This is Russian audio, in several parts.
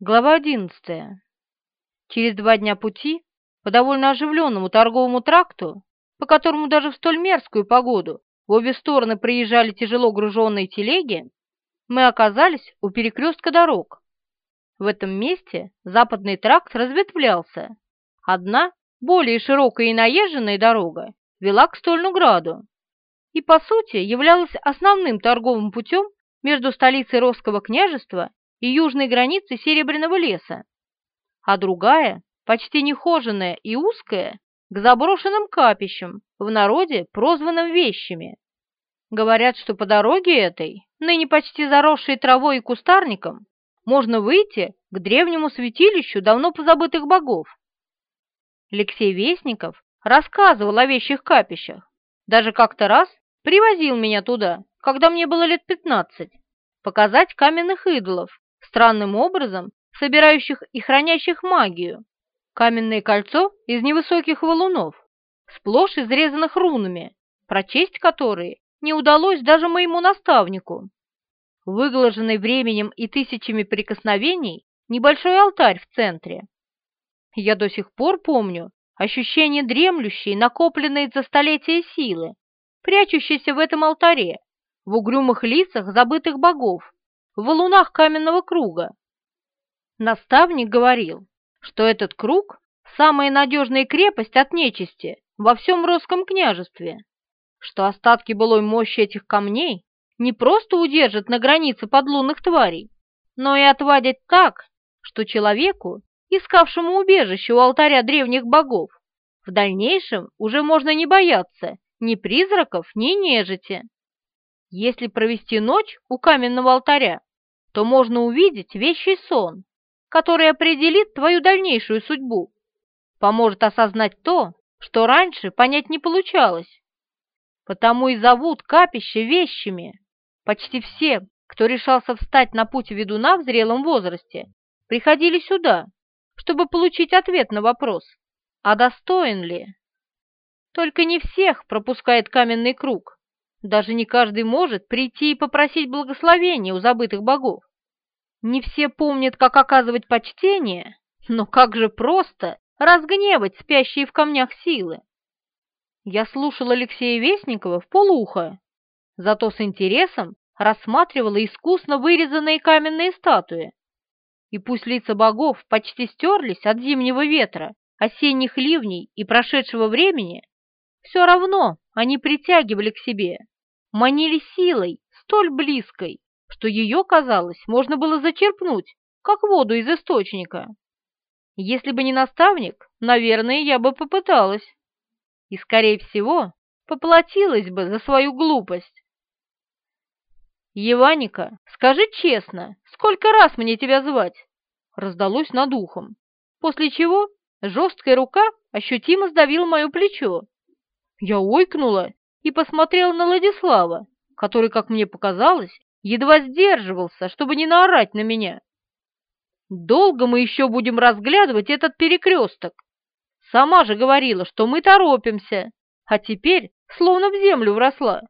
Глава одиннадцатая. Через два дня пути по довольно оживленному торговому тракту, по которому даже в столь мерзкую погоду в обе стороны проезжали тяжело груженные телеги, мы оказались у перекрестка дорог. В этом месте западный тракт разветвлялся. Одна, более широкая и наезженная дорога вела к Стольнуграду и, по сути, являлась основным торговым путем между столицей Росского княжества и южной границей Серебряного леса, а другая, почти нехоженная и узкая, к заброшенным капищам, в народе прозванным вещами. Говорят, что по дороге этой, ныне почти заросшей травой и кустарником, можно выйти к древнему святилищу давно позабытых богов. Алексей Вестников рассказывал о вещих капищах, даже как-то раз привозил меня туда, когда мне было лет пятнадцать, показать каменных идолов, странным образом собирающих и хранящих магию. Каменное кольцо из невысоких валунов, сплошь изрезанных рунами, прочесть которые не удалось даже моему наставнику. Выглаженный временем и тысячами прикосновений небольшой алтарь в центре. Я до сих пор помню ощущение дремлющей, накопленной за столетия силы, прячущейся в этом алтаре, в угрюмых лицах забытых богов, в валунах каменного круга. Наставник говорил, что этот круг – самая надежная крепость от нечисти во всем Росском княжестве, что остатки былой мощи этих камней не просто удержат на границе подлунных тварей, но и отвадят так, что человеку, искавшему убежище у алтаря древних богов, в дальнейшем уже можно не бояться ни призраков, ни нежити. Если провести ночь у каменного алтаря, то можно увидеть вещий сон, который определит твою дальнейшую судьбу, поможет осознать то, что раньше понять не получалось. Потому и зовут капище вещами. Почти все, кто решался встать на путь ведуна в зрелом возрасте, приходили сюда, чтобы получить ответ на вопрос, а достоин ли? Только не всех пропускает каменный круг. Даже не каждый может прийти и попросить благословения у забытых богов. Не все помнят, как оказывать почтение, но как же просто разгневать спящие в камнях силы. Я слушала Алексея Вестникова в полухо, зато с интересом рассматривала искусно вырезанные каменные статуи. И пусть лица богов почти стерлись от зимнего ветра, осенних ливней и прошедшего времени, все равно они притягивали к себе, манили силой, столь близкой, что ее, казалось, можно было зачерпнуть, как воду из источника. Если бы не наставник, наверное, я бы попыталась. И, скорее всего, поплатилась бы за свою глупость. «Еваника, скажи честно, сколько раз мне тебя звать?» раздалось над ухом, после чего жесткая рука ощутимо сдавила мое плечо. Я ойкнула и посмотрела на Владислава, который, как мне показалось, едва сдерживался, чтобы не наорать на меня. Долго мы еще будем разглядывать этот перекресток. Сама же говорила, что мы торопимся, а теперь словно в землю вросла.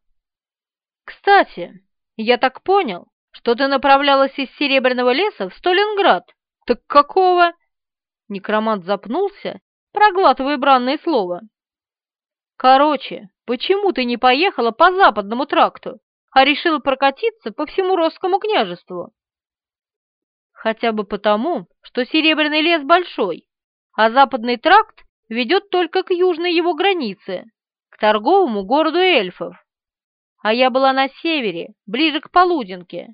Кстати, я так понял, что ты направлялась из Серебряного леса в Сталинград. Так какого? Некромант запнулся, проглатывая бранное слово. Короче, почему ты не поехала по западному тракту, а решила прокатиться по всему Росскому княжеству? Хотя бы потому, что Серебряный лес большой, а западный тракт ведет только к южной его границе, к торговому городу эльфов. А я была на севере, ближе к Полуденке.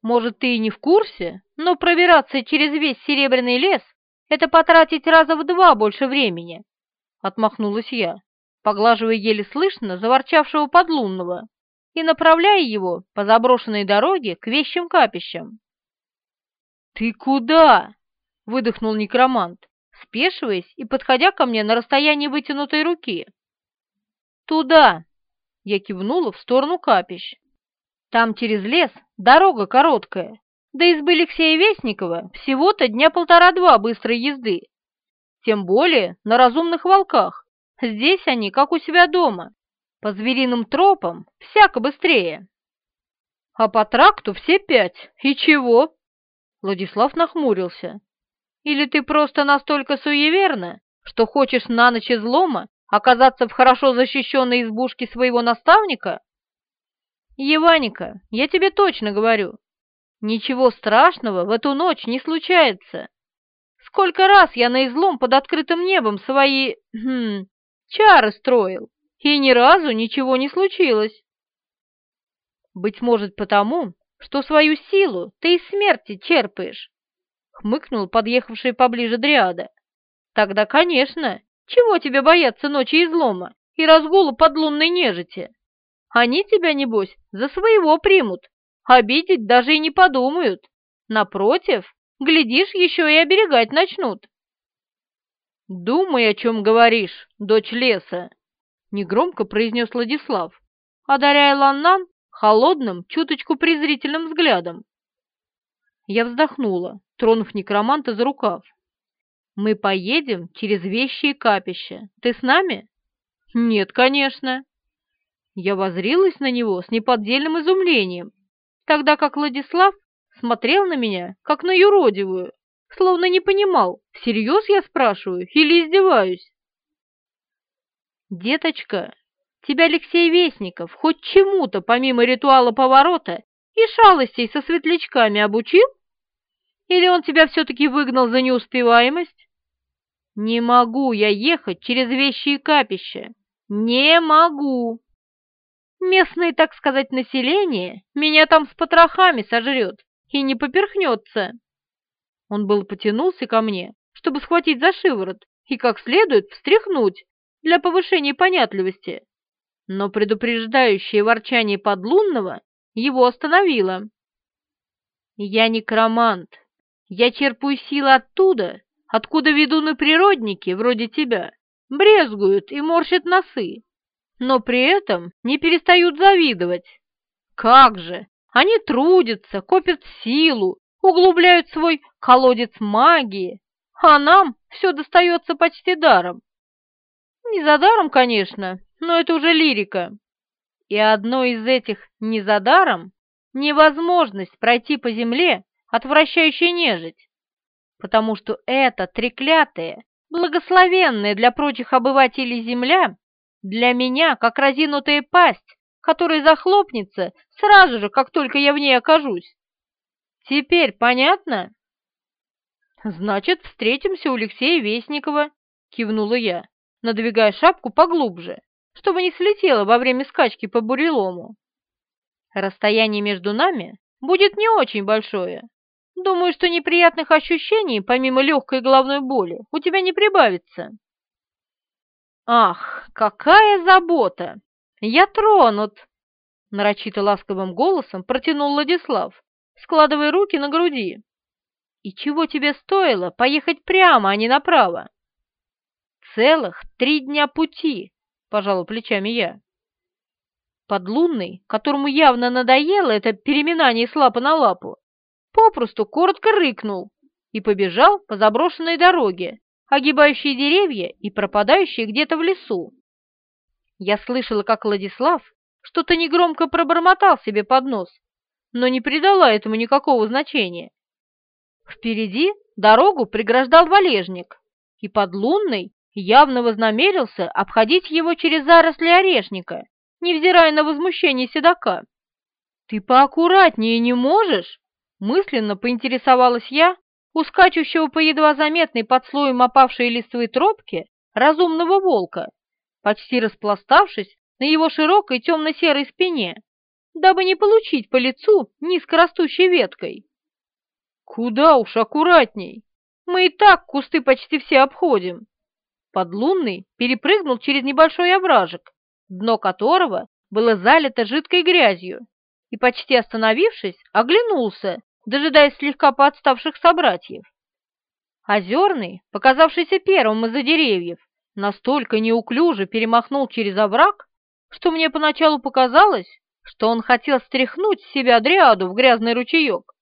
Может, ты и не в курсе, но пробираться через весь Серебряный лес — это потратить раза в два больше времени, — отмахнулась я поглаживая еле слышно заворчавшего подлунного и направляя его по заброшенной дороге к вещим капищам. «Ты куда?» — выдохнул некромант, спешиваясь и подходя ко мне на расстояние вытянутой руки. «Туда!» — я кивнула в сторону капищ. «Там через лес дорога короткая, до избы Алексея Вестникова всего-то дня полтора-два быстрой езды, тем более на разумных волках. Здесь они, как у себя дома, по звериным тропам, всяко быстрее. А по тракту все пять. И чего? Владислав нахмурился. «Или ты просто настолько суеверна, что хочешь на ночь излома оказаться в хорошо защищенной избушке своего наставника?» «Еваника, я тебе точно говорю, ничего страшного в эту ночь не случается. Сколько раз я на излом под открытым небом свои... Хм, чары строил, и ни разу ничего не случилось. Быть может потому, что свою силу ты из смерти черпаешь, хмыкнул подъехавший поближе Дриада. Тогда, конечно, чего тебе бояться ночи излома и разгула подлунной нежити? Они тебя, небось, за своего примут, обидеть даже и не подумают. Напротив, глядишь, еще и оберегать начнут. «Думай, о чем говоришь, дочь леса», — негромко произнес Владислав, одаряя Ланнан холодным, чуточку презрительным взглядом. Я вздохнула, тронув некроманта за рукав. «Мы поедем через вещи и капища. Ты с нами?» «Нет, конечно». Я возрилась на него с неподдельным изумлением, тогда как Владислав смотрел на меня, как на юродивую, словно не понимал, всерьез я спрашиваю или издеваюсь. «Деточка, тебя Алексей Вестников хоть чему-то помимо ритуала поворота и шалостей со светлячками обучил? Или он тебя все-таки выгнал за неуспеваемость? Не могу я ехать через вещи и капища. Не могу. Местное, так сказать, население меня там с потрохами сожрет и не поперхнется. Он был потянулся ко мне, чтобы схватить за шиворот и как следует встряхнуть для повышения понятливости но предупреждающее ворчание подлунного его остановило. «Я некромант. Я черпаю силы оттуда, откуда ведуны-природники, вроде тебя, брезгуют и морщат носы, но при этом не перестают завидовать. Как же! Они трудятся, копят силу, углубляют свой колодец магии, а нам все достается почти даром. Не за даром, конечно, но это уже лирика. И одно из этих «не за даром» — невозможность пройти по земле, отвращающей нежить, потому что эта треклятая, благословенная для прочих обывателей земля для меня как разинутая пасть, которая захлопнется сразу же, как только я в ней окажусь. Теперь понятно? Значит, встретимся у Алексея Вестникова, кивнула я, надвигая шапку поглубже чтобы не слетело во время скачки по бурелому. Расстояние между нами будет не очень большое. Думаю, что неприятных ощущений, помимо легкой головной боли, у тебя не прибавится. Ах, какая забота! Я тронут! Нарочито ласковым голосом протянул Владислав, складывая руки на груди. И чего тебе стоило поехать прямо, а не направо? Целых три дня пути, пожала плечами я. Подлунный, которому явно надоело это переминание с лапы на лапу, попросту коротко рыкнул и побежал по заброшенной дороге, огибающей деревья и пропадающей где-то в лесу. Я слышала, как Владислав что-то негромко пробормотал себе под нос, но не придала этому никакого значения. Впереди дорогу преграждал валежник, и подлунный явно вознамерился обходить его через заросли орешника, невзирая на возмущение седока. «Ты поаккуратнее не можешь?» — мысленно поинтересовалась я у скачущего по едва заметной под слоем опавшей листвы тропки разумного волка, почти распластавшись на его широкой темно-серой спине, дабы не получить по лицу низкорастущей веткой. «Куда уж аккуратней! Мы и так кусты почти все обходим!» Подлунный перепрыгнул через небольшой овражек, дно которого было залито жидкой грязью, и, почти остановившись, оглянулся, дожидаясь слегка подставших собратьев. Озерный, показавшийся первым из-за деревьев, настолько неуклюже перемахнул через овраг, что мне поначалу показалось, что он хотел стряхнуть с себя дриаду в грязный ручеек,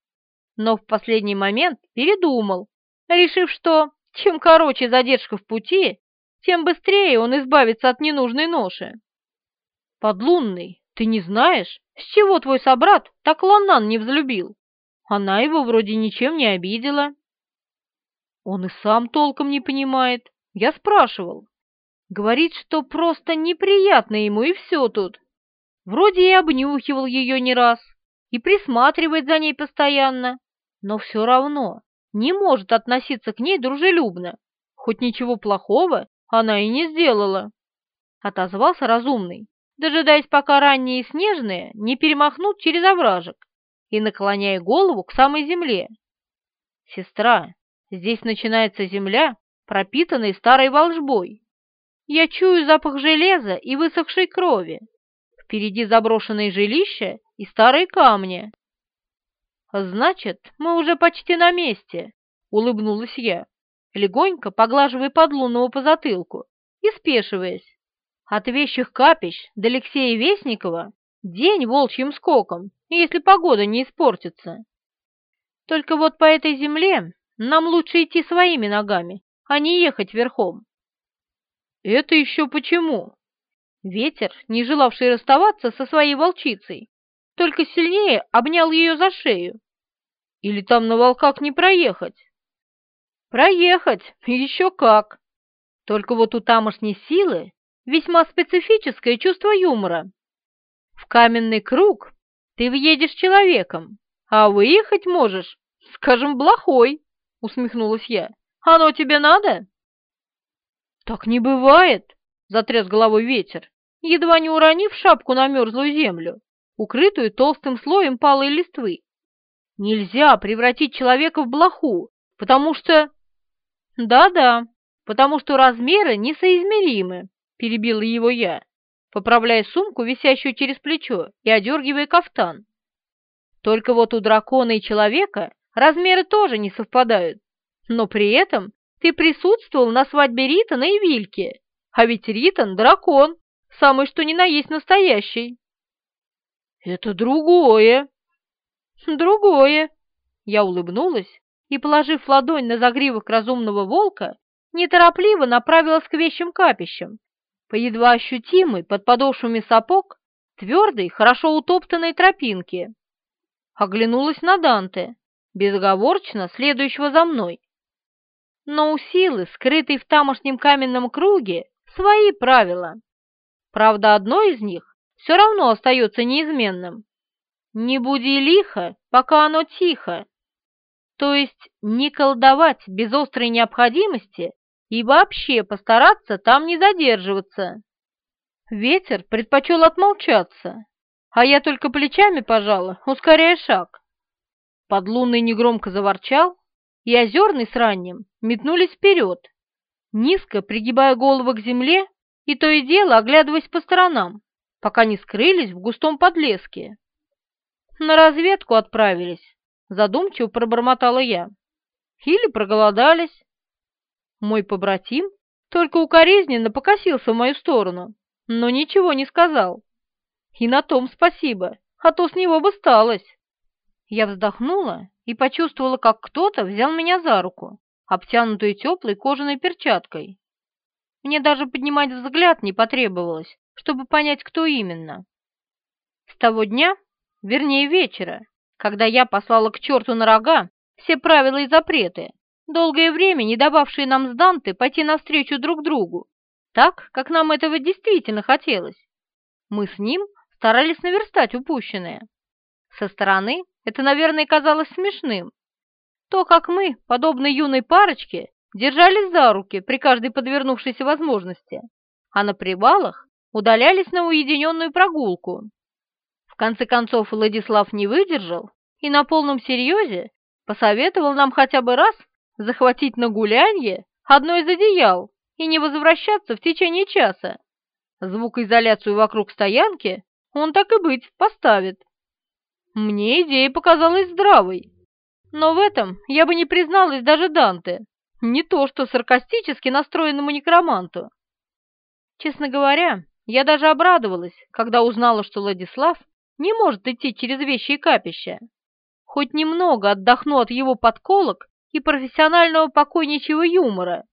но в последний момент передумал, решив, что чем короче задержка в пути, тем быстрее он избавится от ненужной ноши. Подлунный, ты не знаешь, с чего твой собрат так Ланнан не взлюбил? Она его вроде ничем не обидела. Он и сам толком не понимает. Я спрашивал. Говорит, что просто неприятно ему, и все тут. Вроде и обнюхивал ее не раз, и присматривает за ней постоянно, но все равно не может относиться к ней дружелюбно, хоть ничего плохого она и не сделала. Отозвался разумный, дожидаясь, пока ранние снежные не перемахнут через овражек и наклоняя голову к самой земле. «Сестра, здесь начинается земля, пропитанная старой волжбой. Я чую запах железа и высохшей крови. Впереди заброшенные жилища и старые камни. «Значит, мы уже почти на месте», — улыбнулась я, легонько поглаживая подлунного по затылку и спешиваясь. От вещих капищ до Алексея Вестникова день волчьим скоком, если погода не испортится. Только вот по этой земле нам лучше идти своими ногами, а не ехать верхом. Это еще почему? Ветер, не желавший расставаться со своей волчицей, только сильнее обнял ее за шею. Или там на волках не проехать? Проехать, еще как. Только вот у тамошней силы весьма специфическое чувство юмора. В каменный круг ты въедешь человеком, а выехать можешь, скажем, блохой, усмехнулась я. Оно тебе надо? Так не бывает, затряс головой ветер, едва не уронив шапку на мерзлую землю, укрытую толстым слоем палой листвы. Нельзя превратить человека в блоху, потому что... Да-да, потому что размеры несоизмеримы, перебила его я, поправляя сумку, висящую через плечо, и одергивая кафтан. Только вот у дракона и человека размеры тоже не совпадают, но при этом ты присутствовал на свадьбе Ритана и Вильки, а ведь Ритан — дракон, самый что ни на есть настоящий. Это другое. Другое. Я улыбнулась и, положив ладонь на загривок разумного волка, неторопливо направилась к вещим капищам, по едва ощутимой под подошвами сапог твердой, хорошо утоптанной тропинке. Оглянулась на Данте, безоговорочно следующего за мной. Но у силы, скрытой в тамошнем каменном круге, свои правила. Правда, одно из них все равно остается неизменным. Не буди лихо, пока оно тихо. То есть не колдовать без острой необходимости и вообще постараться там не задерживаться. Ветер предпочел отмолчаться, а я только плечами пожала, ускоряя шаг. Подлунный негромко заворчал, и озерный с ранним метнулись вперед, низко пригибая голову к земле и то и дело оглядываясь по сторонам, пока не скрылись в густом подлеске. На разведку отправились, задумчиво пробормотала я. Или проголодались. Мой побратим только укоризненно покосился в мою сторону, но ничего не сказал. И на том спасибо, а то с него бы сталось. Я вздохнула и почувствовала, как кто-то взял меня за руку, обтянутую теплой кожаной перчаткой. Мне даже поднимать взгляд не потребовалось, чтобы понять, кто именно. С того дня, вернее вечера, когда я послала к черту на рога все правила и запреты, долгое время не дававшие нам с Данте пойти навстречу друг другу, так, как нам этого действительно хотелось. Мы с ним старались наверстать упущенное. Со стороны это, наверное, казалось смешным. То, как мы, подобно юной парочке, держались за руки при каждой подвернувшейся возможности, а на привалах удалялись на уединенную прогулку. В конце концов Владислав не выдержал и на полном серьезе посоветовал нам хотя бы раз захватить на гулянье одно из одеял и не возвращаться в течение часа. Звукоизоляцию вокруг стоянки он так и быть поставит. Мне идея показалась здравой, но в этом я бы не призналась даже Данте, не то что саркастически настроенному некроманту. Честно говоря, я даже обрадовалась, когда узнала, что Владислав не может идти через вещи и капища. Хоть немного отдохну от его подколок и профессионального покойничьего юмора.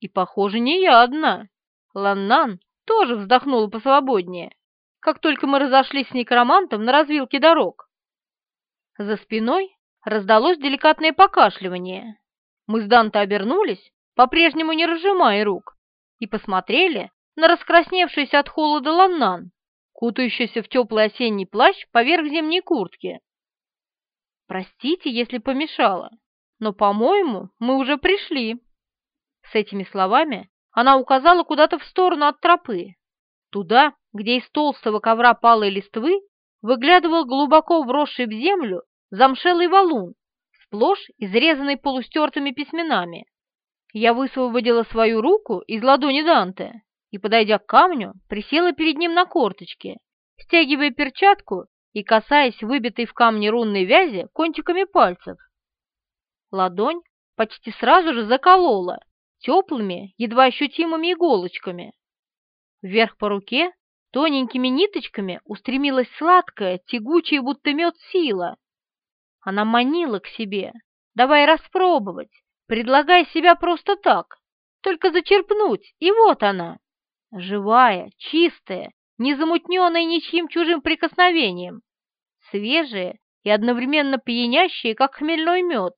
И, похоже, не я одна. Ланнан тоже вздохнула посвободнее как только мы разошлись с некромантом на развилке дорог. За спиной раздалось деликатное покашливание. Мы с Данте обернулись, по-прежнему не разжимая рук, и посмотрели на раскрасневшийся от холода ланнан, кутающийся в теплый осенний плащ поверх зимней куртки. «Простите, если помешала, но, по-моему, мы уже пришли». С этими словами она указала куда-то в сторону от тропы, туда, где из толстого ковра палой листвы выглядывал глубоко вросший в землю замшелый валун, сплошь изрезанный полустертыми письменами. Я высвободила свою руку из ладони Данте и, подойдя к камню, присела перед ним на корточки, стягивая перчатку и касаясь выбитой в камне рунной вязи кончиками пальцев. Ладонь почти сразу же заколола теплыми, едва ощутимыми иголочками. Вверх по руке тоненькими ниточками устремилась сладкая, тягучая, будто мед сила. Она манила к себе, давая распробовать, предлагая себя просто так, только зачерпнуть, и вот она, живая, чистая, не замутненная ничьим чужим прикосновением, свежая и одновременно пьянящая, как хмельной мед.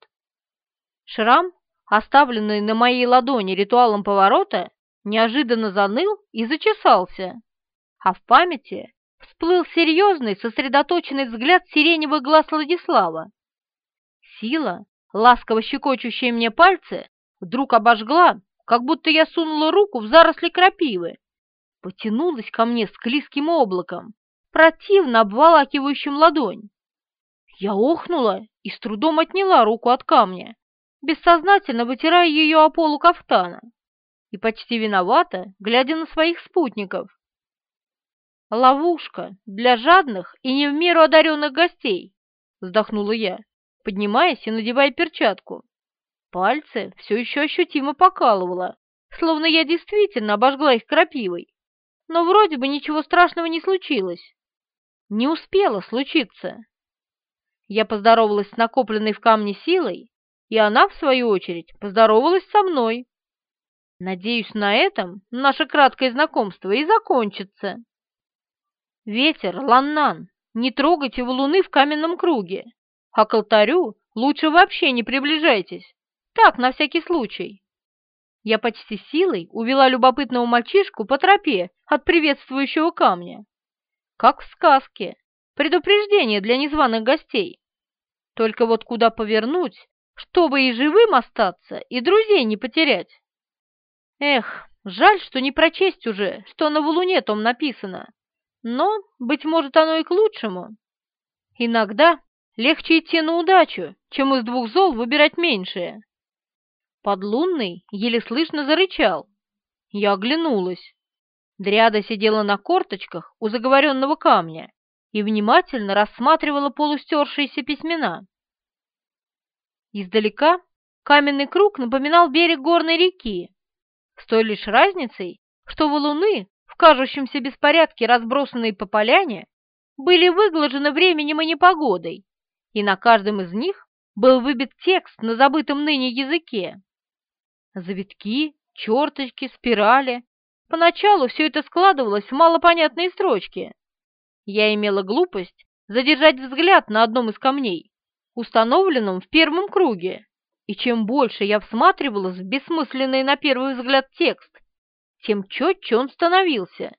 Шрам, оставленный на моей ладони ритуалом поворота, неожиданно заныл и зачесался, а в памяти всплыл серьезный, сосредоточенный взгляд сиреневых глаз Владислава. Сила, ласково щекочущая мне пальцы, вдруг обожгла, как будто я сунула руку в заросли крапивы, потянулась ко мне с клизким облаком, противно обволакивающим ладонь. Я охнула и с трудом отняла руку от камня, бессознательно вытирая ее о полу кафтана, и почти виновата, глядя на своих спутников. «Ловушка для жадных и не в меру одаренных гостей», — вздохнула я, поднимаясь и надевая перчатку. Пальцы все еще ощутимо покалывало, словно я действительно обожгла их крапивой. Но вроде бы ничего страшного не случилось. Не успело случиться. Я поздоровалась с накопленной в камне силой, и она, в свою очередь, поздоровалась со мной. Надеюсь, на этом наше краткое знакомство и закончится. Ветер, Ланнан, не трогайте валуны в каменном круге, а алтарю лучше вообще не приближайтесь. Так, на всякий случай. Я почти силой увела любопытного мальчишку по тропе от приветствующего камня. Как в сказке. Предупреждение для незваных гостей. Только вот куда повернуть, чтобы и живым остаться, и друзей не потерять? Эх, жаль, что не прочесть уже, что на валуне том написано. Но, быть может, оно и к лучшему. Иногда легче идти на удачу, чем из двух зол выбирать меньшее. Подлунный еле слышно зарычал. Я оглянулась. Дриада сидела на корточках у заговоренного камня и внимательно рассматривала полустершиеся письмена. Издалека каменный круг напоминал берег горной реки, с той лишь разницей, что валуны, в кажущемся беспорядке разбросанные по поляне, были выглажены временем и непогодой, и на каждом из них был выбит текст на забытом ныне языке. Завитки, черточки, спирали. Поначалу все это складывалось в малопонятные строчки. Я имела глупость задержать взгляд на одном из камней, установленном в первом круге, и чем больше я всматривалась в бессмысленный на первый взгляд текст, тем четче он становился,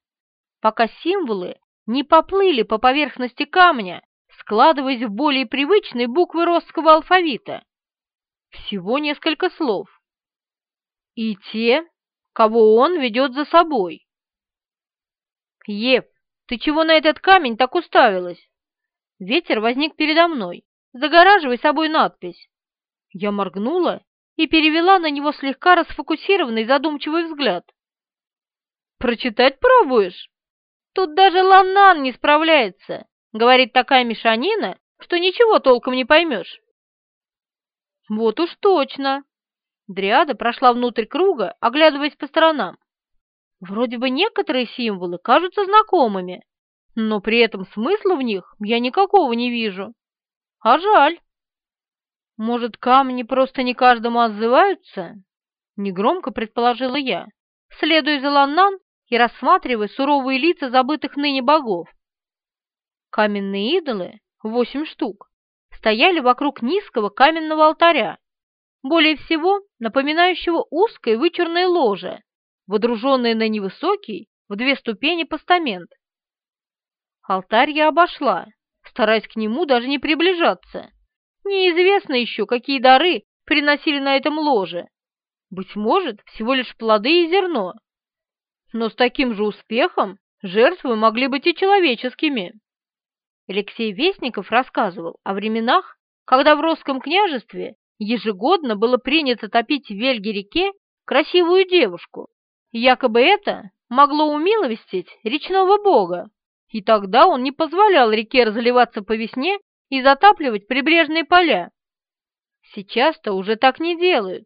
пока символы не поплыли по поверхности камня, складываясь в более привычные буквы росского алфавита. Всего несколько слов. И те, кого он ведет за собой. «Ев, ты чего на этот камень так уставилась?» Ветер возник передо мной, загораживая собой надпись. Я моргнула и перевела на него слегка расфокусированный задумчивый взгляд. «Прочитать пробуешь? Тут даже Ланнан не справляется», — говорит такая мешанина, что ничего толком не поймешь. «Вот уж точно!» Дриада прошла внутрь круга, оглядываясь по сторонам. Вроде бы некоторые символы кажутся знакомыми, но при этом смысла в них я никакого не вижу. А жаль. Может, камни просто не каждому отзываются? Негромко предположила я, следуя за Ланнан и рассматривая суровые лица забытых ныне богов. Каменные идолы, восемь штук, стояли вокруг низкого каменного алтаря, более всего напоминающего узкое вычурное ложе, водруженное на невысокий в две ступени постамент. Алтарь я обошла, стараясь к нему даже не приближаться. Неизвестно еще, какие дары приносили на этом ложе. Быть может, всего лишь плоды и зерно. Но с таким же успехом жертвы могли быть и человеческими. Алексей Вестников рассказывал о временах, когда в Росском княжестве ежегодно было принято топить в Вельге-реке красивую девушку. Якобы это могло умиловестить речного бога, и тогда он не позволял реке разливаться по весне и затапливать прибрежные поля. Сейчас-то уже так не делают,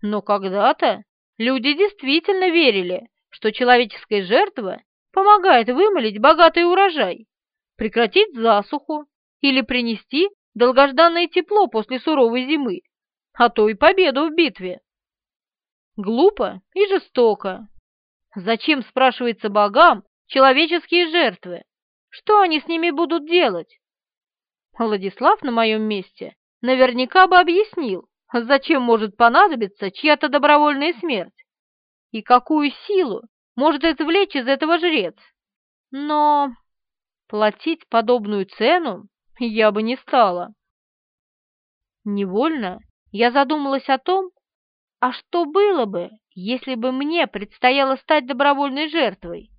но когда-то люди действительно верили, что человеческая жертва помогает вымолить богатый урожай, прекратить засуху или принести долгожданное тепло после суровой зимы, а то и победу в битве. Глупо и жестоко. Зачем, спрашивается богам, человеческие жертвы? Что они с ними будут делать? Владислав на моем месте наверняка бы объяснил, зачем может понадобиться чья-то добровольная смерть и какую силу может извлечь из этого жрец. Но платить подобную цену я бы не стала. Невольно я задумалась о том, а что было бы, если бы мне предстояло стать добровольной жертвой?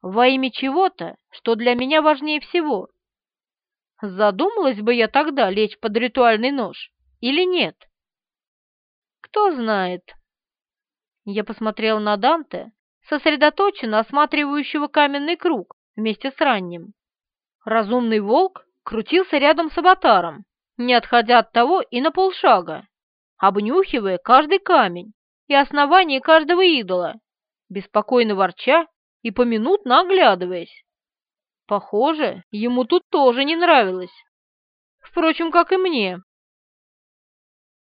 Во имя чего-то, что для меня важнее всего. Задумалась бы я тогда лечь под ритуальный нож или нет? Кто знает. Я посмотрел на Данте, сосредоточенно осматривающего каменный круг вместе с ранним. Разумный волк крутился рядом с аватаром, не отходя от того и на полшага, обнюхивая каждый камень и основание каждого идола, беспокойно ворча и поминутно оглядываясь. Похоже, ему тут тоже не нравилось. Впрочем, как и мне.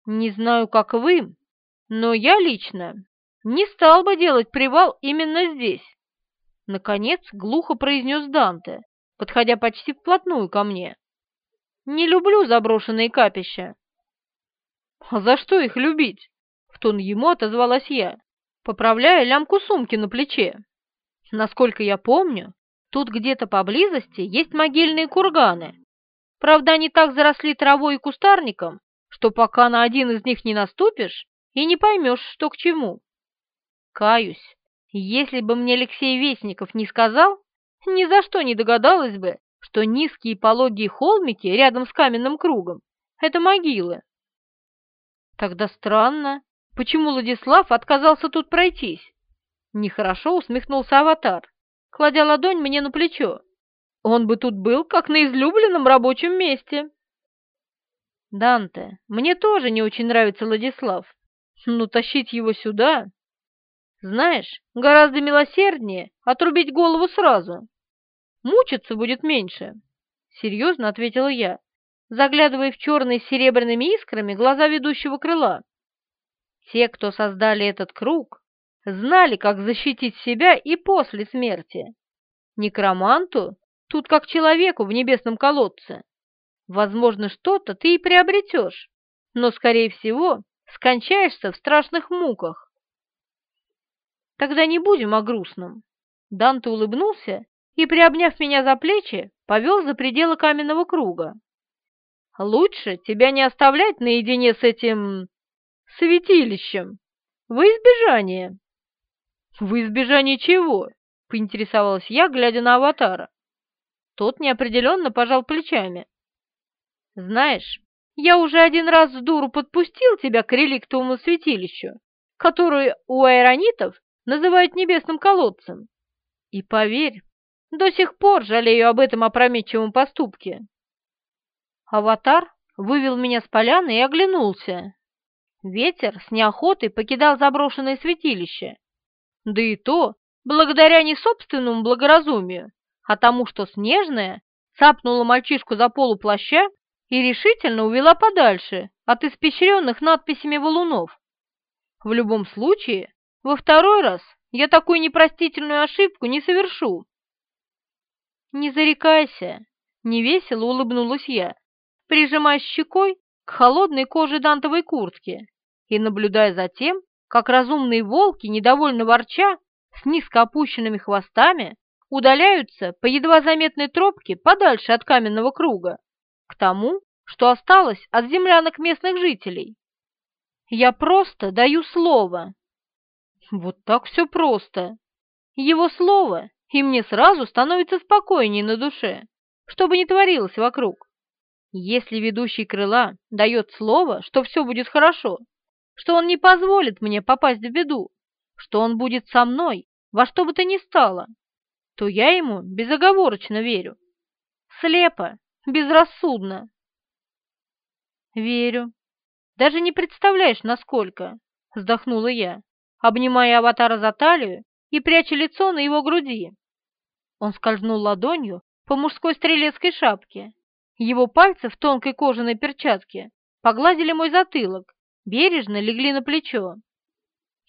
Не знаю, как вы, но я лично не стал бы делать привал именно здесь. Наконец глухо произнес Данте, подходя почти вплотную ко мне. Не люблю заброшенные капища. А за что их любить? В тон ему отозвалась я, поправляя лямку сумки на плече. Насколько я помню, тут где-то поблизости есть могильные курганы. Правда, они так заросли травой и кустарником, что пока на один из них не наступишь и не поймешь, что к чему. Каюсь, если бы мне Алексей Вестников не сказал, ни за что не догадалась бы, что низкие пологие холмики рядом с каменным кругом — это могилы. Тогда странно, почему Владислав отказался тут пройтись? Нехорошо усмехнулся аватар, кладя ладонь мне на плечо. Он бы тут был, как на излюбленном рабочем месте. Данте, мне тоже не очень нравится Владислав, но тащить его сюда... Знаешь, гораздо милосерднее отрубить голову сразу. Мучиться будет меньше, — серьезно ответила я, заглядывая в черные с серебряными искрами глаза ведущего крыла. Те, кто создали этот круг, знали, как защитить себя и после смерти. Некроманту тут как человеку в небесном колодце. Возможно, что-то ты и приобретешь, но, скорее всего, скончаешься в страшных муках. Тогда не будем о грустном. Данте улыбнулся и, приобняв меня за плечи, повел за пределы каменного круга. Лучше тебя не оставлять наедине с этим... святилищем. Во избежание. В избежание чего? Поинтересовалась я, глядя на аватара. Тот неопределенно пожал плечами. Знаешь, я уже один раз с дуру подпустил тебя к реликтовому святилищу, которое у айронитов называют небесным колодцем. И поверь, до сих пор жалею об этом опрометчивом поступке. Аватар вывел меня с поляны и оглянулся. Ветер с неохотой покидал заброшенное святилище. Да и то благодаря не собственному благоразумию, а тому, что Снежная цапнула мальчишку за полу плаща и решительно увела подальше от испещренных надписями валунов. В любом случае, во второй раз я такую непростительную ошибку не совершу. «Не зарекайся», — невесело улыбнулась я прижимая щекой к холодной коже дантовой куртки и наблюдая за тем, как разумные волки, недовольно ворча, с низко опущенными хвостами, удаляются по едва заметной тропке подальше от каменного круга, к тому, что осталось от землянок местных жителей. Я просто даю слово. Вот так все просто. Его слово, и мне сразу становится спокойнее на душе, чтобы не творилось вокруг. Если ведущий крыла дает слово, что все будет хорошо, что он не позволит мне попасть в беду, что он будет со мной во что бы то ни стало, то я ему безоговорочно верю. Слепо, безрассудно. Верю. Даже не представляешь, насколько, вздохнула я, обнимая аватара за талию и пряча лицо на его груди. Он скользнул ладонью по мужской стрелецкой шапке. Его пальцы в тонкой кожаной перчатке погладили мой затылок, бережно легли на плечо.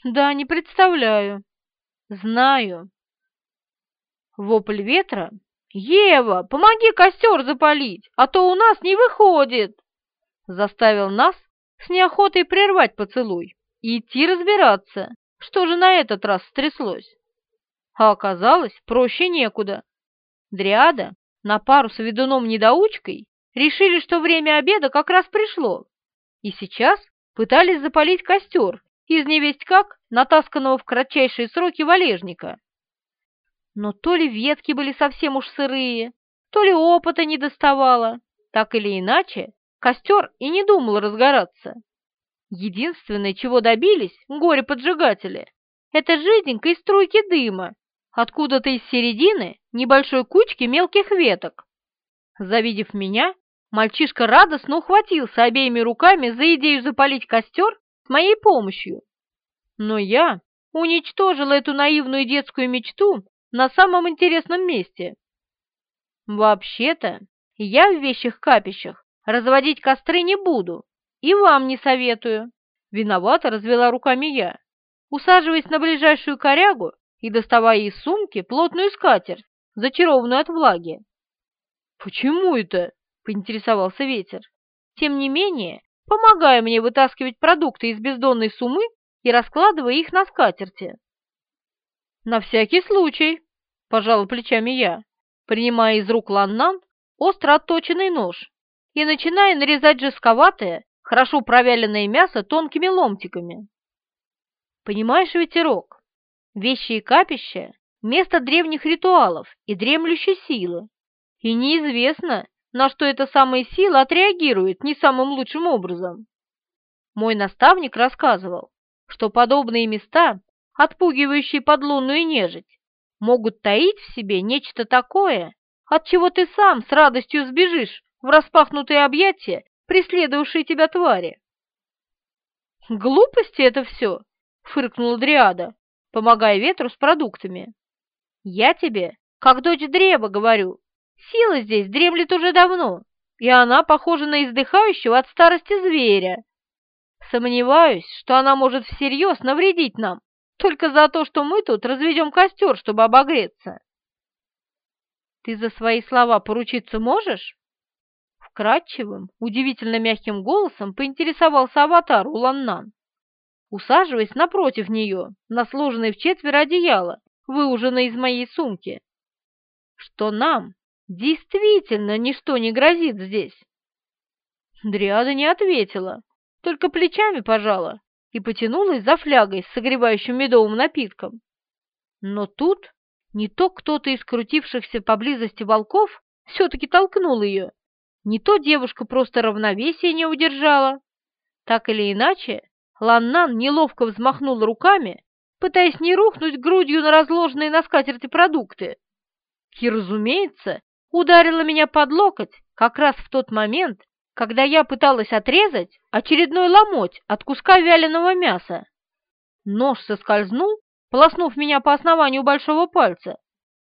Да, не представляю. Знаю. Вопль ветра. «Ева, помоги костер запалить, а то у нас не выходит!» Заставил нас с неохотой прервать поцелуй и идти разбираться, что же на этот раз стряслось. А оказалось, проще некуда. Дриада на пару с ведуном-недоучкой решили, что время обеда как раз пришло, и сейчас пытались запалить костер из невесть как натасканного в кратчайшие сроки валежника. Но то ли ветки были совсем уж сырые, то ли опыта не доставало, так или иначе, костер и не думал разгораться. Единственное, чего добились горе-поджигатели, это жиденькой струйки дыма, откуда-то из середины небольшой кучки мелких веток. Завидев меня, мальчишка радостно ухватился обеими руками за идею запалить костер с моей помощью. Но я уничтожила эту наивную детскую мечту на самом интересном месте. Вообще-то, я в вещих капищах разводить костры не буду и вам не советую. Виновато развела руками я, усаживаясь на ближайшую корягу и доставая из сумки плотную скатерть, зачарованную от влаги. «Почему это?» — поинтересовался ветер. Тем не менее, помогая мне вытаскивать продукты из бездонной сумы и раскладывая их на скатерти. «На всякий случай», — пожал плечами я, принимая из рук Ланнан остро отточенный нож и начиная нарезать жестковатое, хорошо провяленное мясо тонкими ломтиками. «Понимаешь, ветерок, Вещи и капища – место древних ритуалов и дремлющей силы, и неизвестно, на что эта самая сила отреагирует не самым лучшим образом. Мой наставник рассказывал, что подобные места, отпугивающие подлунную нежить, могут таить в себе нечто такое, от чего ты сам с радостью сбежишь в распахнутые объятия преследовавшие тебя твари. «Глупости это все!» — фыркнула Дриада, помогая ветру с продуктами. Я тебе, как дочь древа, говорю, сила здесь дремлет уже давно, и она похожа на издыхающего от старости зверя. Сомневаюсь, что она может всерьез навредить нам, только за то, что мы тут разведем костер, чтобы обогреться. Ты за свои слова поручиться можешь? Вкрадчивым, удивительно мягким голосом поинтересовался аватар Уланнан усаживаясь напротив нее на сложенное в четверо одеяло, выуженное из моей сумки. Что нам действительно ничто не грозит здесь. Дриада не ответила, только плечами пожала и потянулась за флягой с согревающим медовым напитком. Но тут не то кто-то из крутившихся поблизости волков все-таки толкнул ее, не то девушка просто равновесие не удержала. Так или иначе, Ланнан неловко взмахнул руками, пытаясь не рухнуть грудью на разложенные на скатерти продукты. И, разумеется, ударила меня под локоть как раз в тот момент, когда я пыталась отрезать очередной ломоть от куска вяленого мяса. Нож соскользнул, полоснув меня по основанию большого пальца,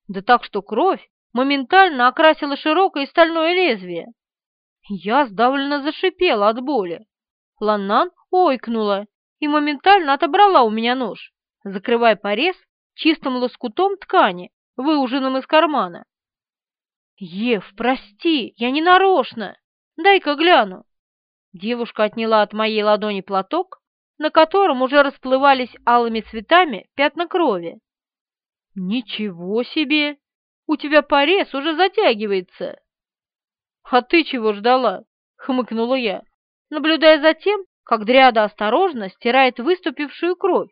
да так что кровь моментально окрасила широкое стальное лезвие. Я сдавленно зашипела от боли. Ланнан ойкнула и моментально отобрала у меня нож, закрывая порез чистым лоскутом ткани, выуженным из кармана. «Ев, прости, я не нарочно!» Дай-ка гляну». Девушка отняла от моей ладони платок, на котором уже расплывались алыми цветами пятна крови. «Ничего себе! У тебя порез уже затягивается!» «А ты чего ждала?» — хмыкнула я, наблюдая за тем, как дряда осторожно стирает выступившую кровь,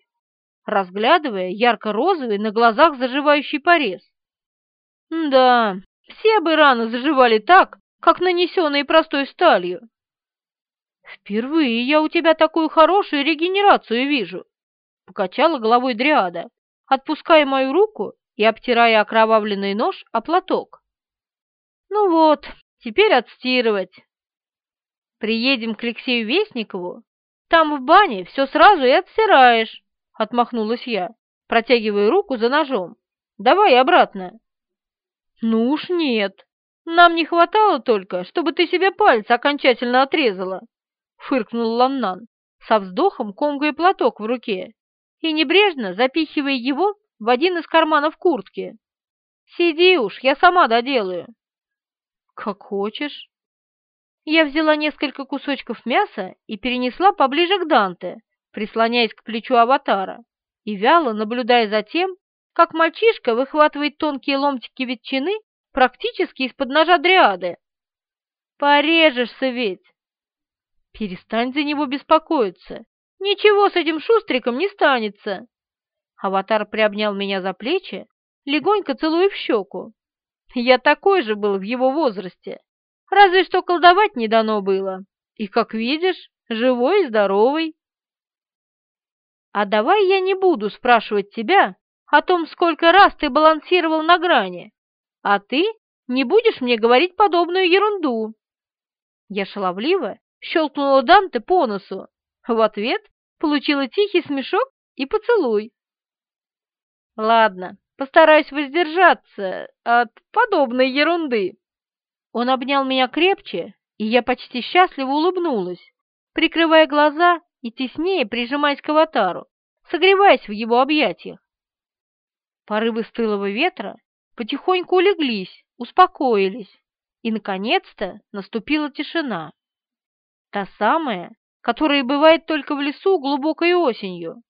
разглядывая ярко-розовый на глазах заживающий порез. «Да, все бы раны заживали так, как нанесенные простой сталью». «Впервые я у тебя такую хорошую регенерацию вижу», — покачала головой дриада, отпуская мою руку и обтирая окровавленный нож о платок. «Ну вот, теперь отстирывать. Приедем к Алексею Вестникову, там в бане все сразу и отстираешь», — отмахнулась я, протягивая руку за ножом. «Давай обратно». «Ну уж нет. Нам не хватало только, чтобы ты себе палец окончательно отрезала», — фыркнул Ланнан, со вздохом комкая платок в руке и небрежно запихивая его в один из карманов куртки. «Сиди уж, я сама доделаю». «Как хочешь». Я взяла несколько кусочков мяса и перенесла поближе к Данте, прислоняясь к плечу аватара, и вяло наблюдая за тем, как мальчишка выхватывает тонкие ломтики ветчины практически из-под ножа дриады. «Порежешься ведь!» «Перестань за него беспокоиться. Ничего с этим шустриком не станется!» Аватар приобнял меня за плечи, легонько целуя в щеку. Я такой же был в его возрасте, разве что колдовать не дано было. И, как видишь, живой и здоровый. А давай я не буду спрашивать тебя о том, сколько раз ты балансировал на грани, а ты не будешь мне говорить подобную ерунду. Я шаловливо щелкнула Данте по носу. В ответ получила тихий смешок и поцелуй. Ладно, постараюсь воздержаться от подобной ерунды. Он обнял меня крепче, и я почти счастливо улыбнулась, прикрывая глаза и теснее прижимаясь к аватару, согреваясь в его объятиях. Порывы стылого ветра потихоньку улеглись, успокоились, и, наконец-то, наступила тишина. Та самая, которая бывает только в лесу глубокой осенью,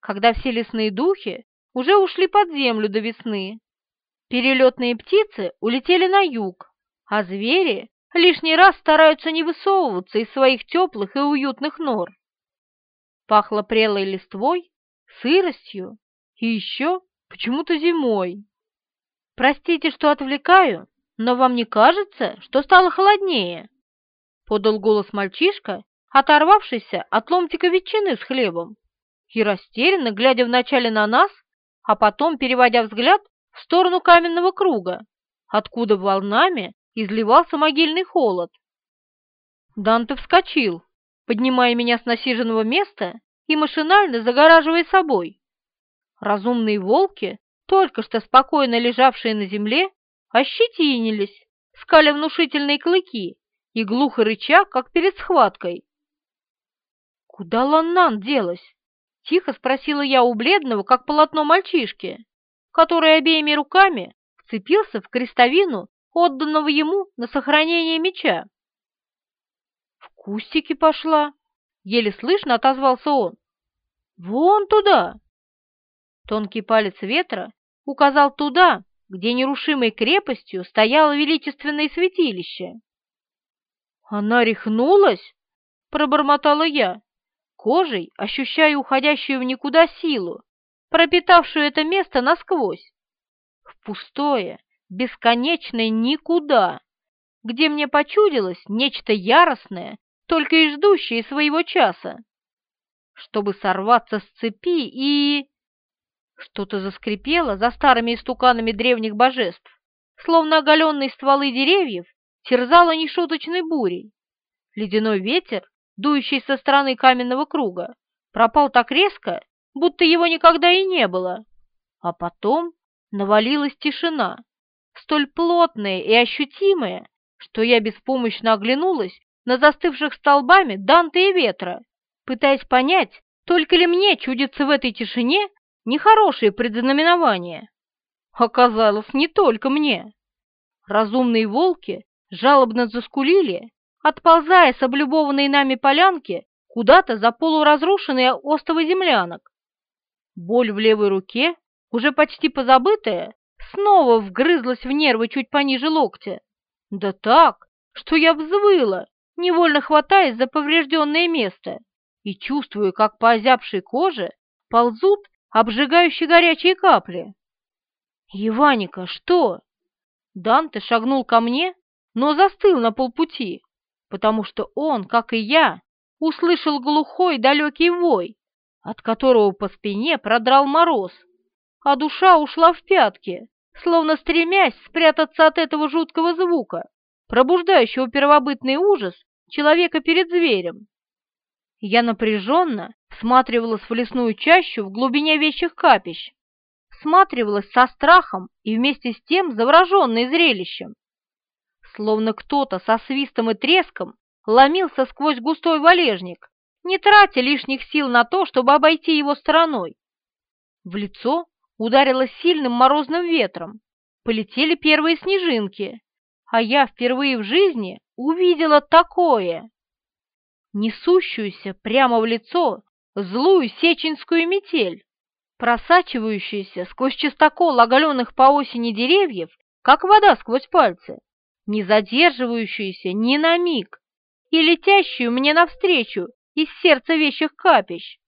когда все лесные духи уже ушли под землю до весны. Перелетные птицы улетели на юг, а звери лишний раз стараются не высовываться из своих теплых и уютных нор. Пахло прелой листвой, сыростью и еще почему-то зимой. «Простите, что отвлекаю, но вам не кажется, что стало холоднее?» Подал голос мальчишка, оторвавшийся от ломтика ветчины с хлебом, и растерянно, глядя вначале на нас, а потом переводя взгляд в сторону каменного круга, откуда волнами изливался могильный холод. Данте вскочил, поднимая меня с насиженного места и машинально загораживая собой. Разумные волки, только что спокойно лежавшие на земле, ощетинились, скаля внушительные клыки и глухо рыча, как перед схваткой. «Куда Ланнан делась?» — тихо спросила я у бледного, как полотно мальчишки, который обеими руками вцепился в крестовину, отданного ему на сохранение меча. «В кустики пошла», еле слышно отозвался он. «Вон туда!» Тонкий палец ветра указал туда, где нерушимой крепостью стояло величественное святилище. «Она рехнулась?» — пробормотала я, кожей ощущая уходящую в никуда силу, пропитавшую это место насквозь. В пустое, бесконечное никуда, где мне почудилось нечто яростное только и ждущие своего часа, чтобы сорваться с цепи и... Что-то заскрипело за старыми истуканами древних божеств, словно оголенные стволы деревьев терзало нешуточной бурей. Ледяной ветер, дующий со стороны каменного круга, пропал так резко, будто его никогда и не было. А потом навалилась тишина, столь плотная и ощутимая, что я беспомощно оглянулась на застывших столбами Данте и Ветра, пытаясь понять, только ли мне чудится в этой тишине нехорошее предзнаменование. Оказалось, не только мне. Разумные волки жалобно заскулили, отползая с облюбованной нами полянки куда-то за полуразрушенные остовы землянок. Боль в левой руке, уже почти позабытая, снова вгрызлась в нервы чуть пониже локтя. Да так, что я взвыла, невольно хватаясь за поврежденное место, и чувствую, как по озябшей коже ползут обжигающие горячие капли. «Еваника, что?» Данте шагнул ко мне, но застыл на полпути, потому что он, как и я, услышал глухой далекий вой, от которого по спине продрал мороз, а душа ушла в пятки, словно стремясь спрятаться от этого жуткого звука, пробуждающего первобытный ужас человека перед зверем. Я напряженно всматривалась в лесную чащу в глубине вещих капищ, всматривалась со страхом и вместе с тем завороженной зрелищем. Словно кто-то со свистом и треском ломился сквозь густой валежник, не тратя лишних сил на то, чтобы обойти его стороной. В лицо ударило сильным морозным ветром, полетели первые снежинки, а я впервые в жизни увидела такое. Несущуюся прямо в лицо злую сеченскую метель, просачивающуюся сквозь чистокол оголенных по осени деревьев, как вода сквозь пальцы, не задерживающуюся ни на миг и летящую мне навстречу из сердца вещих капищ.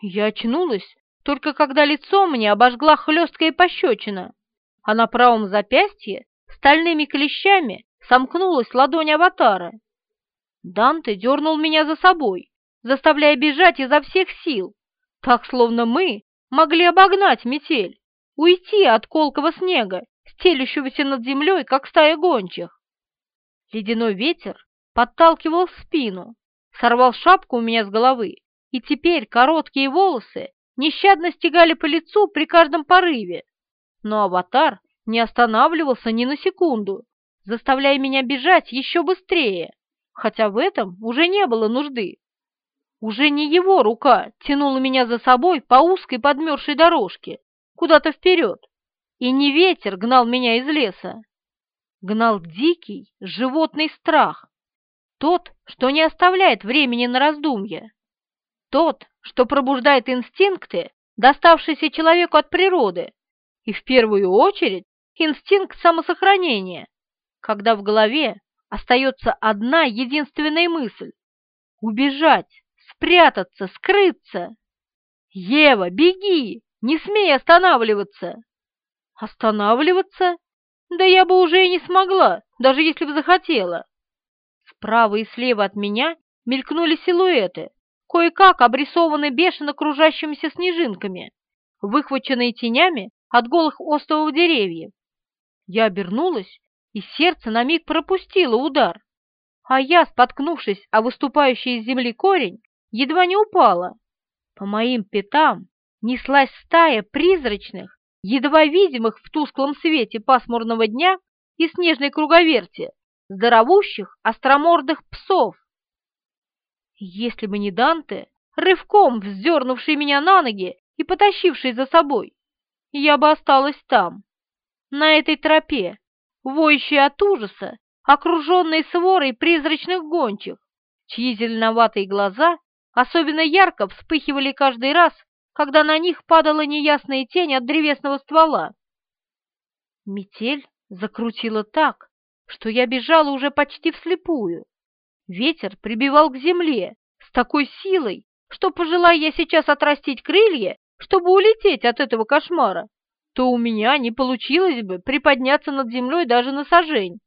Я очнулась только когда лицо мне обожгла хлесткая пощечина, а на правом запястье стальными клещами сомкнулась ладонь аватара. Данте дернул меня за собой, заставляя бежать изо всех сил, так, словно мы могли обогнать метель, уйти от колкого снега, стелющегося над землей, как стая гончих. Ледяной ветер подталкивал спину, сорвал шапку у меня с головы, и теперь короткие волосы нещадно стегали по лицу при каждом порыве. Но аватар не останавливался ни на секунду, заставляя меня бежать еще быстрее, хотя в этом уже не было нужды. Уже не его рука тянула меня за собой по узкой подмерзшей дорожке, куда-то вперед, и не ветер гнал меня из леса. Гнал дикий животный страх, тот, что не оставляет времени на раздумья, тот, что пробуждает инстинкты, доставшиеся человеку от природы, и в первую очередь инстинкт самосохранения, когда в голове остается одна единственная мысль — убежать, спрятаться, скрыться. «Ева, беги! Не смей останавливаться!» «Останавливаться? Да я бы уже и не смогла, даже если бы захотела!» Справа и слева от меня мелькнули силуэты, кое-как обрисованы бешено кружащимися снежинками, выхваченные тенями от голых остовов деревьев. Я обернулась, и сердце на миг пропустило удар, а я, споткнувшись о выступающий из земли корень, едва не упала. По моим пятам неслась стая призрачных, едва видимых в тусклом свете пасмурного дня и снежной круговерти, здоровущих остромордых псов. Если бы не Данте, рывком вздернувший меня на ноги и потащивший за собой, я бы осталась там, на этой тропе, воющей от ужаса, окруженной сворой призрачных гончих, чьи зеленоватые глаза особенно ярко вспыхивали каждый раз, когда на них падала неясная тень от древесного ствола. Метель закрутила так, что я бежала уже почти вслепую. Ветер прибивал к земле с такой силой, что, пожелая я сейчас отрастить крылья, чтобы улететь от этого кошмара, то у меня не получилось бы приподняться над землей даже на сажень.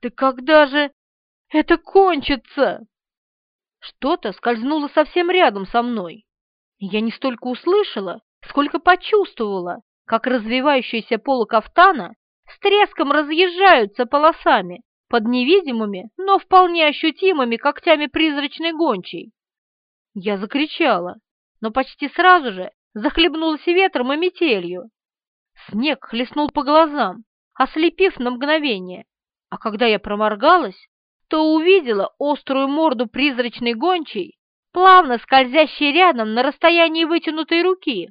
Да когда же это кончится? Что-то скользнуло совсем рядом со мной. Я не столько услышала, сколько почувствовала, как развивающаяся пола кафтана с треском разъезжаются полосами, под невидимыми, но вполне ощутимыми когтями призрачной гончей. Я закричала, но почти сразу же захлебнулась ветром и метелью. Снег хлестнул по глазам, ослепив на мгновение, а когда я проморгалась, то увидела острую морду призрачной гончей, плавно скользящей рядом на расстоянии вытянутой руки.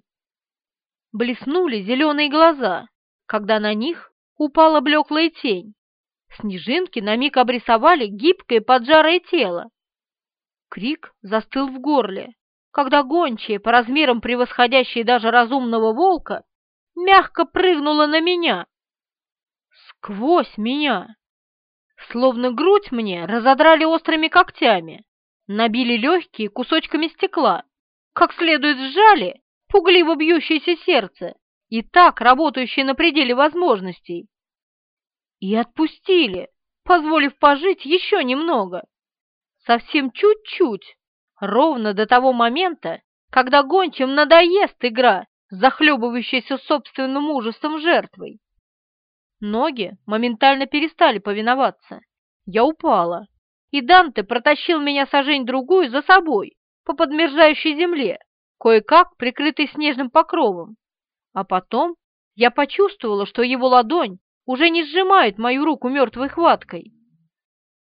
Блеснули зеленые глаза, когда на них упала блеклая тень, Снежинки на миг обрисовали гибкое поджарое тело. Крик застыл в горле, когда гончая, по размерам превосходящая даже разумного волка, мягко прыгнула на меня. Сквозь меня. Словно грудь мне разодрали острыми когтями, набили легкие кусочками стекла, как следует сжали пугливо бьющееся сердце и так работающее на пределе возможностей. И отпустили, позволив пожить еще немного. Совсем чуть-чуть, ровно до того момента, когда гончим надоест игра, захлебывающаяся собственным ужасом жертвой. Ноги моментально перестали повиноваться. Я упала, и Данте протащил меня сожень-другую за собой по подмерзающей земле, кое-как прикрытой снежным покровом. А потом я почувствовала, что его ладонь уже не сжимает мою руку мертвой хваткой.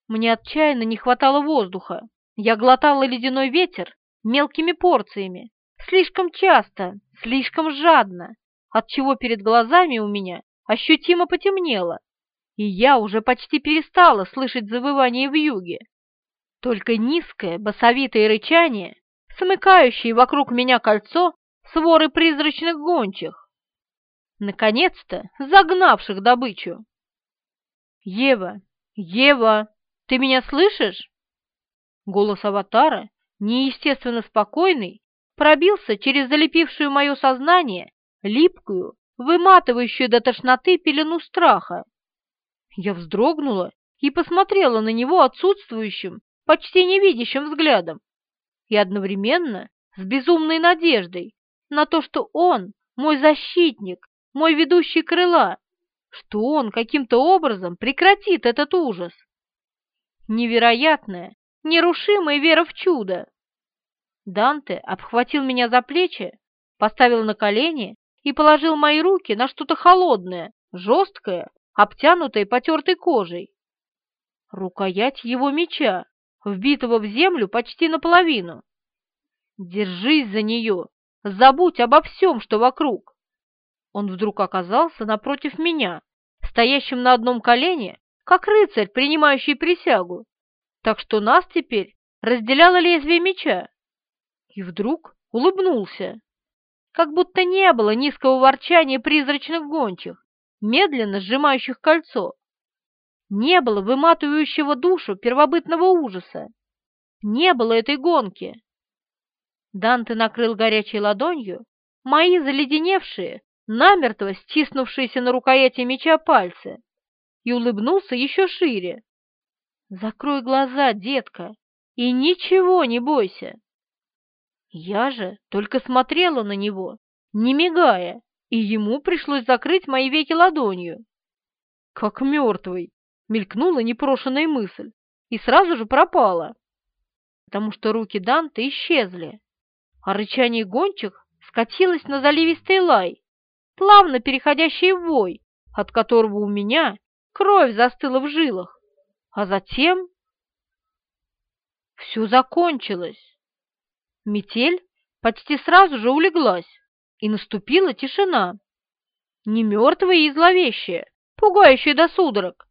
Мне отчаянно не хватало воздуха. Я глотала ледяной ветер мелкими порциями, слишком часто, слишком жадно, отчего перед глазами у меня ощутимо потемнело, и я уже почти перестала слышать завывание юге. Только низкое басовитое рычание, смыкающее вокруг меня кольцо своры призрачных гончих, наконец-то загнавших добычу. «Ева! Ева! Ты меня слышишь?» Голос аватара, неестественно спокойный, пробился через залепившую мое сознание липкую, выматывающую до тошноты пелену страха. Я вздрогнула и посмотрела на него отсутствующим, почти невидящим взглядом, и одновременно с безумной надеждой на то, что он, мой защитник, мой ведущий крыла, что он каким-то образом прекратит этот ужас. Невероятная, нерушимая вера в чудо. Данте обхватил меня за плечи, поставил на колени и положил мои руки на что-то холодное, жесткое, обтянутое потертой кожей. Рукоять его меча, вбитого в землю почти наполовину. Держись за нее, забудь обо всем, что вокруг. Он вдруг оказался напротив меня, стоящим на одном колене, как рыцарь, принимающий присягу, так что нас теперь разделяло лезвие меча. И вдруг улыбнулся как будто не было низкого ворчания призрачных гончих, медленно сжимающих кольцо. Не было выматывающего душу первобытного ужаса. Не было этой гонки. Данте накрыл горячей ладонью мои заледеневшие, намертво стиснувшиеся на рукояти меча пальцы и улыбнулся еще шире. «Закрой глаза, детка, и ничего не бойся. Я же только смотрела на него, не мигая, и ему пришлось закрыть мои веки ладонью. «Как мертвый!» — мелькнула непрошенная мысль и сразу же пропала, потому что руки Данте исчезли, а рычание гончих скатилось на заливистый лай, плавно переходящий в вой, от которого у меня кровь застыла в жилах, а затем... Все закончилось. Метель почти сразу же улеглась, и наступила тишина. Не мертвая и зловещая, пугающая до судорог,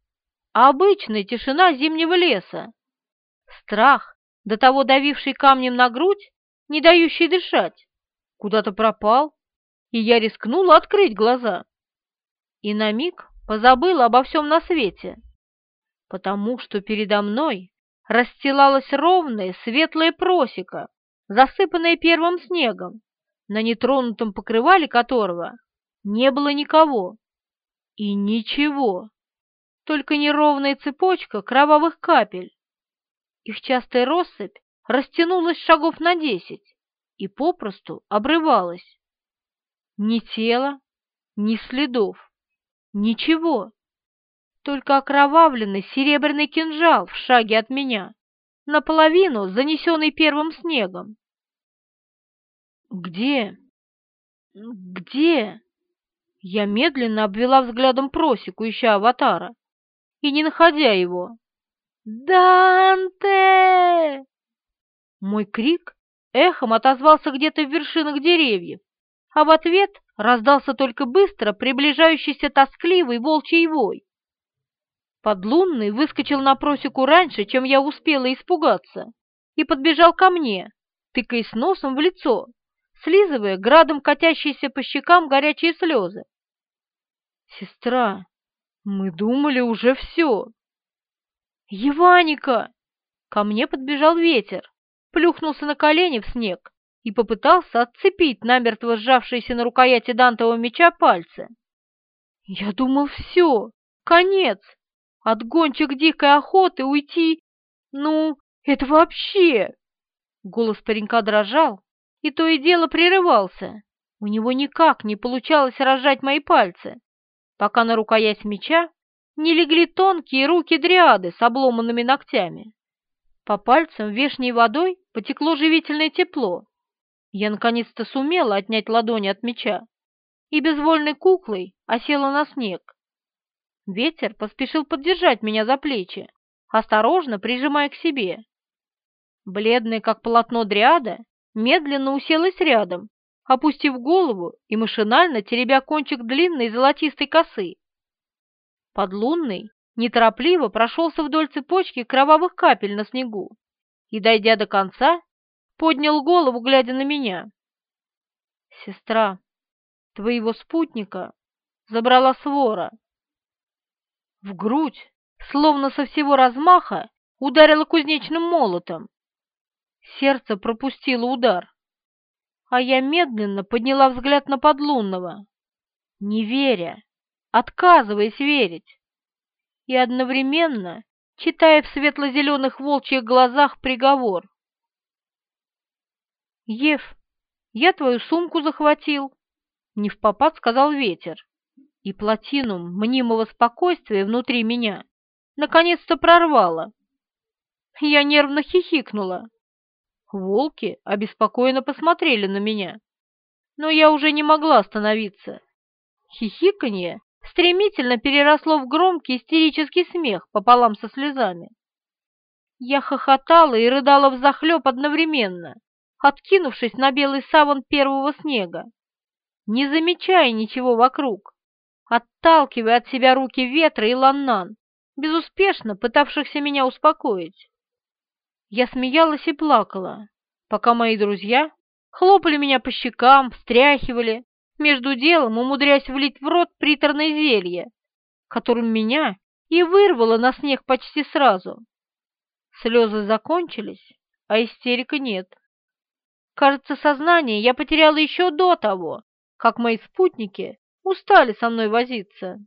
а обычная тишина зимнего леса. Страх, до того давивший камнем на грудь, не дающий дышать, куда-то пропал, и я рискнула открыть глаза. И на миг позабыла обо всем на свете, потому что передо мной расстилалась ровная светлая просека, засыпанное первым снегом, на нетронутом покрывале которого не было никого и ничего, только неровная цепочка кровавых капель. Их частая россыпь растянулась шагов на десять и попросту обрывалась. Ни тела, ни следов, ничего, только окровавленный серебряный кинжал в шаге от меня, наполовину занесенный первым снегом. «Где? Где?» Я медленно обвела взглядом просеку, ища аватара, и не находя его. «Данте!» Мой крик эхом отозвался где-то в вершинах деревьев, а в ответ раздался только быстро приближающийся тоскливый волчий вой. Подлунный выскочил на просеку раньше, чем я успела испугаться, и подбежал ко мне, тыкаясь носом в лицо, слизывая градом катящиеся по щекам горячие слезы. «Сестра, мы думали уже все». «Еваника!» Ко мне подбежал ветер, плюхнулся на колени в снег и попытался отцепить намертво сжавшиеся на рукояти Дантового меча пальцы. «Я думал, все, конец, от гончик дикой охоты уйти, ну, это вообще...» Голос паренька дрожал, и то и дело прерывался. У него никак не получалось разжать мои пальцы, пока на рукоять меча не легли тонкие руки дриады с обломанными ногтями. По пальцам вешней водой потекло живительное тепло. Я наконец-то сумела отнять ладони от меча и безвольной куклой осела на снег. Ветер поспешил поддержать меня за плечи, осторожно прижимая к себе. Бледная, как полотно дриада, медленно уселась рядом, опустив голову и машинально теребя кончик длинной золотистой косы. Подлунный неторопливо прошелся вдоль цепочки кровавых капель на снегу и, дойдя до конца, поднял голову, глядя на меня. «Сестра, твоего спутника забрала свора». В грудь, словно со всего размаха, ударила кузнечным молотом. Сердце пропустило удар, а я медленно подняла взгляд на подлунного, не веря, отказываясь верить, и одновременно читая в светло-зеленых волчьих глазах приговор. «Ев, я твою сумку захватил», — не в попад сказал ветер, и плотину мнимого спокойствия внутри меня наконец-то прорвало. Я нервно хихикнула. Волки обеспокоенно посмотрели на меня, но я уже не могла остановиться. Хихиканье стремительно переросло в громкий истерический смех пополам со слезами. Я хохотала и рыдала взахлеб одновременно, откинувшись на белый саван первого снега, не замечая ничего вокруг, отталкивая от себя руки ветра и ланнан, безуспешно пытавшихся меня успокоить. Я смеялась и плакала, пока мои друзья хлопали меня по щекам, встряхивали, между делом умудряясь влить в рот приторное зелье, которым меня и вырвало на снег почти сразу. Слезы закончились, а истерика нет. Кажется, сознание я потеряла еще до того, как мои спутники устали со мной возиться.